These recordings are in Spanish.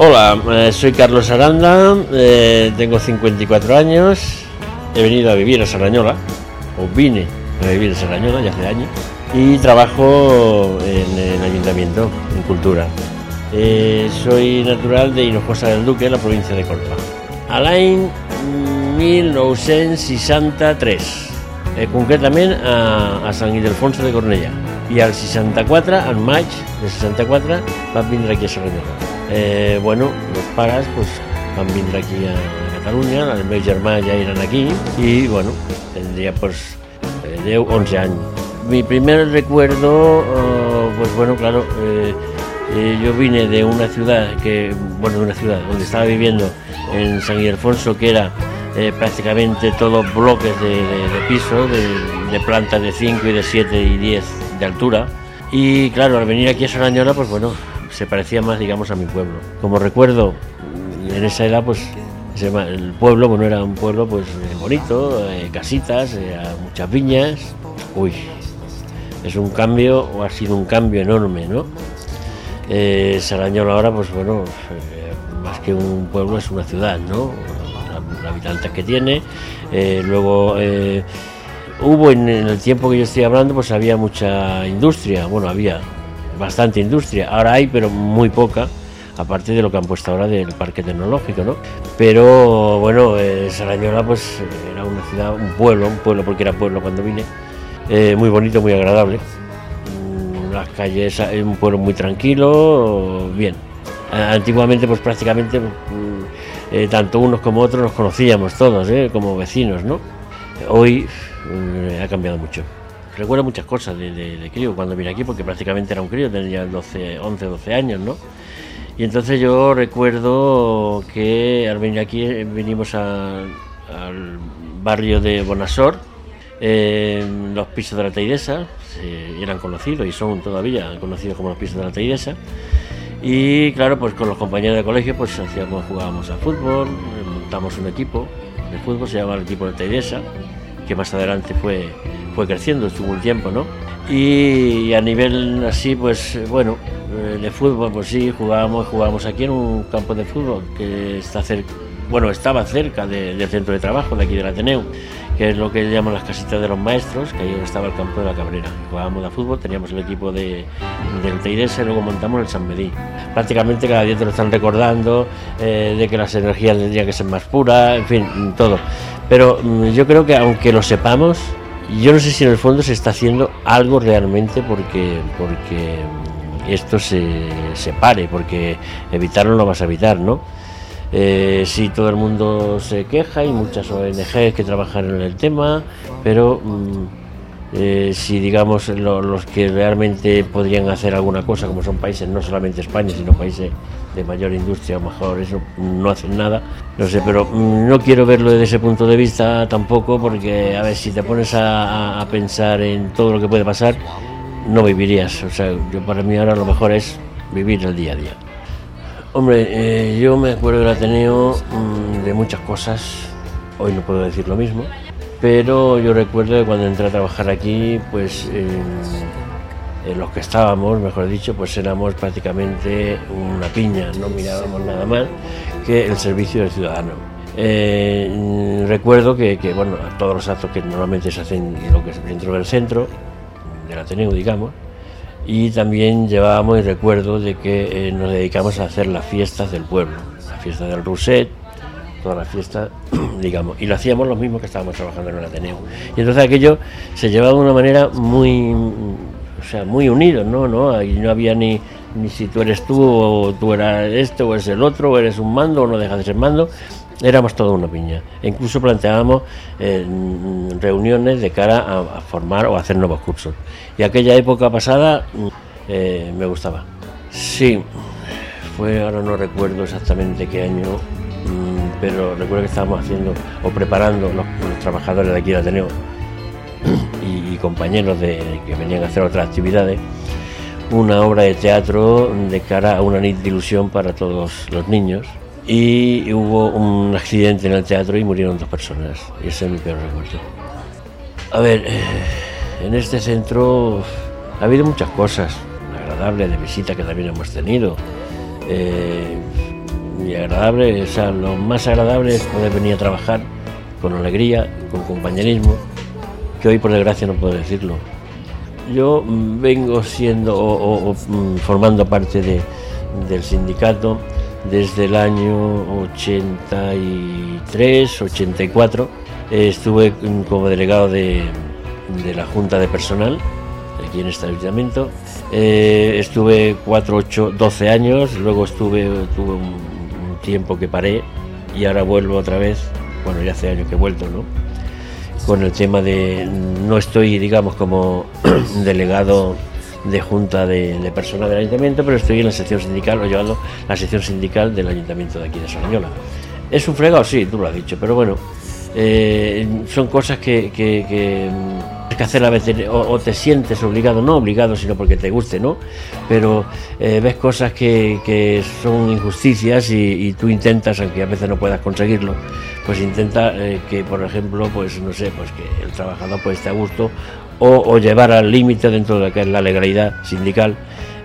Hola, eh, soy Carlos Aranda, eh, tengo 54 años, he venido a vivir a Sarrañola, o vine a vivir a Sarrañola ya hace años, y trabajo en el ayuntamiento, en cultura. Eh, soy natural de Hinojosa del Duque, la provincia de Córdoba. A l'any 1963, eh, concretament a, a Sant Ildefonso de Cornellà. I al 64, en maig del 64, vam vindre aquí a Sarrañola. Eh, bueno, los pares pues, van vindre aquí a, a Catalunya, el meu germà ja eren aquí i bueno, tendría pues eh, 10, 11 anys. Mi primer recuerdo, eh, pues bueno, claro, eh, eh, yo vine de una ciudad que, bueno, una ciudad donde estaba viviendo en San Ildefonso, que era eh, prácticamente todos bloques de, de, de piso, de, de plantas de 5 y de 7 y 10 de altura. Y claro, al venir aquí a Sarañola, pues bueno, se parecía más, digamos, a mi pueblo. Como recuerdo, en esa edad, pues el pueblo, bueno, era un pueblo pues eh, bonito, eh, casitas, eh, muchas viñas. Uy, es un cambio, o ha sido un cambio enorme, ¿no? Eh, ahora, pues bueno, más que un pueblo es una ciudad, ¿no? Los habitantes que tiene. Luego hubo en, en el tiempo que yo estoy hablando, pues había mucha industria, bueno, había bastante industria. Ahora hay, pero muy poca, aparte de lo que han puesto ahora del parque tecnológico, ¿no? Pero bueno, eh, Sarañola, pues era una ciudad, un pueblo, un pueblo porque era pueblo cuando vine, eh, muy bonito, muy agradable. Las calles, es un pueblo muy tranquilo, bien. Eh, Antiguamente, pues prácticamente, mm, eh, tanto unos como otros nos conocíamos todos, ¿eh? como vecinos, ¿no? Hoy ha cambiado mucho. Recuerdo muchas cosas de, de- crío cuando vine aquí, porque prácticamente era un crío, tenía 12, 11, 12 años, ¿no? Y entonces yo recuerdo que al venir aquí eh, vinimos al barrio de Bonasor, los pisos de la Teidesa, se- eran conocidos y son todavía conocidos como los pisos de la Teidesa. Y claro, pues con los compañeros de colegio pues hacíamos, jugábamos a fútbol, montamos un equipo de fútbol, se llamaba el equipo de Teidesa, que más adelante fue, fue creciendo, estuvo un tiempo, ¿no? Y a nivel así, pues bueno, eh, de fútbol, pues sí, jugábamos, jugábamos aquí en un campo de fútbol que está cerca, bueno, estaba cerca de- del centro de trabajo de aquí del Ateneo, que es lo que llaman las casitas de los maestros, que ahí estaba el campo de la Cabrera. Jugábamos a fútbol, teníamos el equipo de, del Teidesa y luego montamos el San Medí. Prácticamente cada día te lo están recordando, eh, de que las energías tendrían que ser más puras, en fin, todo. Pero mm, yo creo que aunque lo sepamos, yo no sé si en el fondo se está haciendo algo realmente porque, porque esto se, se pare, porque evitarlo no vas a evitar, ¿no? Eh, sí, todo el mundo se queja y muchas ONGs que trabajan en el tema, pero mm, eh, si digamos lo- los que realmente podrían hacer alguna cosa, como son países, no solamente España, sino países de mayor industria o mejor, eso no hacen nada, no sé, pero mm, no quiero verlo desde ese punto de vista tampoco, porque a ver, si te pones a, a- a pensar en todo lo que puede pasar, no vivirías, o sea, yo para mí ahora lo mejor es vivir el día a día. Hombre, eh, yo me acuerdo del Ateneo mm, de muchas cosas, hoy no puedo decir lo mismo, pero yo recuerdo que cuando entré a trabajar aquí, pues en los que estábamos, mejor dicho, pues éramos prácticamente una piña, no mirábamos nada más que el servicio del ciudadano. Eh, recuerdo que, bueno, todos los actos que normalmente se hacen lo que dentro del centro, del Ateneo, digamos, y también llevábamos el recuerdo de que eh, nos dedicamos a hacer las fiestas del pueblo, la fiesta del Rousset, todas las fiestas, digamos, y lo hacíamos los mismos que estábamos trabajando en el Ateneo. Y entonces aquello se llevaba de una manera muy, o sea, muy unidos, ¿no? ¿no? Ahí no había ni, ni si tú eres tú o tú eras este o eres el otro, o eres un mando o no dejas de ser mando. éramos toda una piña. E incluso planteábamos eh, reuniones de cara a, formar o hacer nuevos cursos. Y aquella época pasada mm, eh, me gustaba. Sí, fue, ahora no recuerdo exactamente qué año, mm, pero recuerdo que estábamos haciendo o preparando los, trabajadores de aquí de Ateneo y, y compañeros de, que venían a hacer otras actividades una obra de teatro de cara a una nit de ilusión para todos los niños y hubo un accidente en el teatro y murieron dos personas y ese es mi peor recuerdo. A ver, eh, en este centro ha habido muchas cosas agradables de visita que también hemos tenido. Eh, y agradable, o sea, lo más agradable es poder venir a trabajar con alegría, con compañerismo, que hoy por desgracia no puedo decirlo. Yo mm, vengo siendo o, mm, formando parte de- del sindicato desde el año 83, 84. Eh, estuve mm, como delegado de, de la Junta de Personal aquí en este ayuntamiento. Eh, estuve 4, 8, 12 años, luego estuve tiempo que paré y ahora vuelvo otra vez. Bueno, ya hace años que he vuelto, ¿no? con el tema de no estoy digamos como delegado de junta de, de del ayuntamiento pero estoy en la sección sindical o llevando la sección sindical del ayuntamiento de aquí de Sarañola es un fregado sí tú lo has dicho pero bueno eh, son cosas que, que hacer o, te sientes obligado no obligado sino porque te guste no pero eh, ves cosas que, que son injusticias y, y tú intentas aunque a veces no puedas conseguirlo pues intenta eh, que por ejemplo pues no sé pues que el trabajador pues esté a gusto o, o llevar al límite dentro de lo que es la legalidad sindical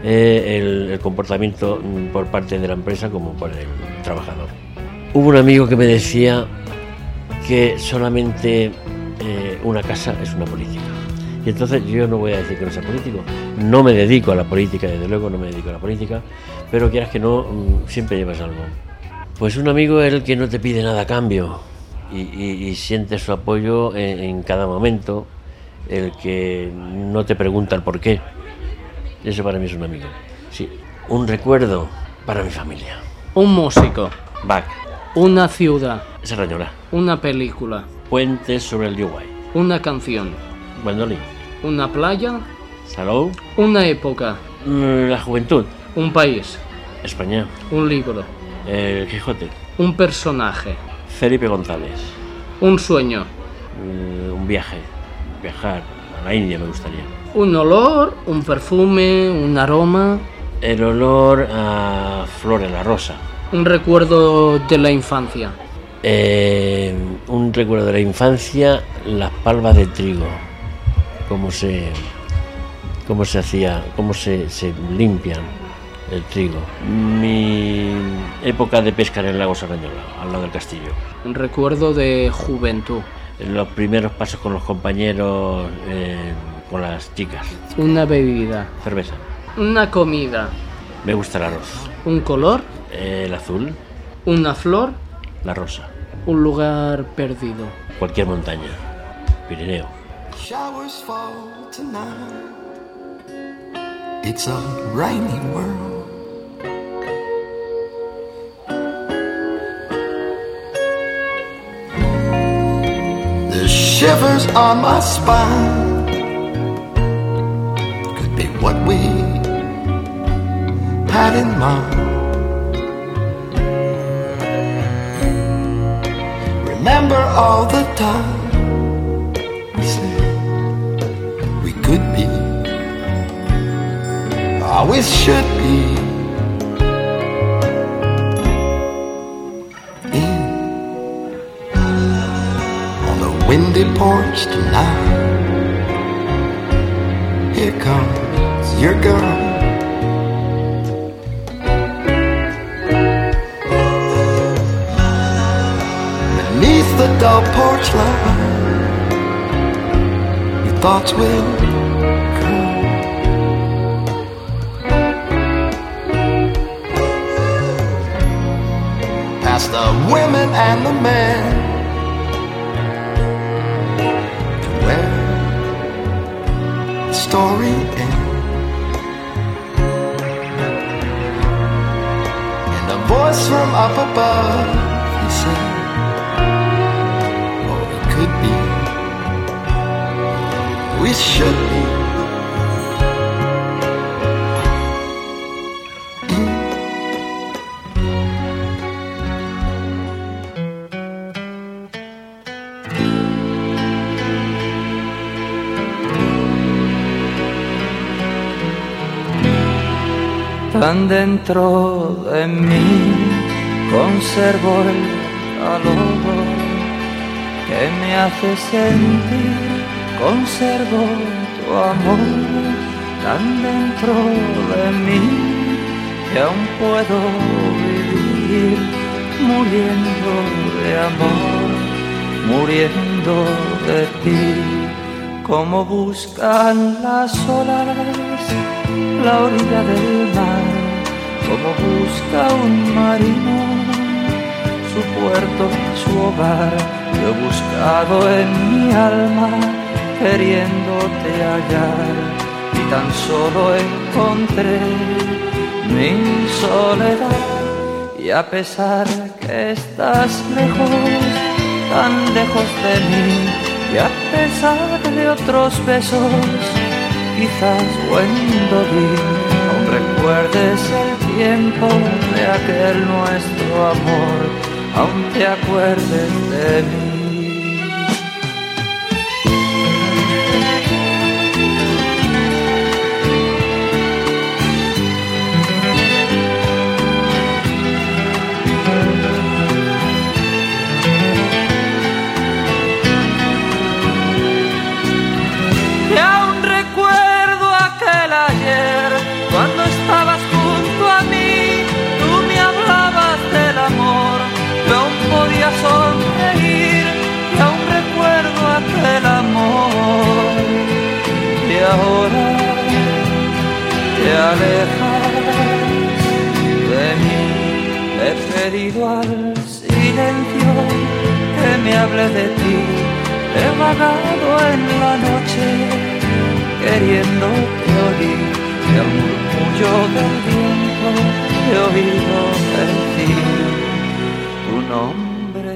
eh, el, el comportamiento mm, por parte de la empresa como por el trabajador. Hubo un amigo que me decía que solamente eh, una casa es una política. Y entonces yo no voy a decir que no sea político. No me dedico a la política desde luego no me dedico a la política pero quieras que no mm, siempre llevas algo. Pues un amigo es el que no te pide nada a cambio y, y- y siente su apoyo en, en cada momento, el que no te pregunta el por qué. Eso para mí es un amigo. Sí, un recuerdo para mi familia. Un músico, Bach, una ciudad, Serrañola, una película, Puentes sobre el Uruguay, una canción, Bandolín, una playa, Salou, una época, mm, la juventud, un país, España, un libro, el Quijote, un personaje, Felipe González, un sueño, mm, un viaje, viajar a la India me gustaría. un olor, un perfume, un aroma, El olor a flor en la rosa. un recuerdo de la infancia, Eh, un recuerdo de la infancia, las palmas de trigo, cómo se, cómo se hacía, cómo se, se limpian el trigo. Mi época de pesca en el lago Sarrañola, al lado del castillo. un recuerdo de juventud, Los primeros pasos con los compañeros, eh, con las chicas. una bebida, Cerveza. una comida, Me gusta el arroz. un color, Eh, el azul, una flor, la rosa. Un lugar perdido. Cualquier montaña. Pirineo. Showers fall tonight. It's a rainy world. The shivers on my spine could be what we had in mind. Remember all the time we said we could be, always should be. In on the windy porch tonight. Here comes your girl. The dull porch light, your thoughts will come. Past the women and the men, to where the story ends. And a voice from up above, he said. We should be. tan dentro de mí conservo el calor que me hace sentir, conservo tu amor tan dentro de mí que aún puedo vivir muriendo de amor, muriendo de ti, como buscan las olas la orilla del mar, como busca un marino su puerto, su hogar. Yo he buscado en mi alma, queriéndote hallar, y tan solo encontré mi soledad. Y a pesar que estás lejos, tan lejos de mí, y a pesar de otros besos, quizás vi aún recuerdes el tiempo de aquel nuestro amor, aún te acuerdes de mí. Ahora te alejas de mí, he pedido al silencio que me hable de ti. He vagado en la noche queriéndote oír. Y al murmullo del viento he oído decir tu nombre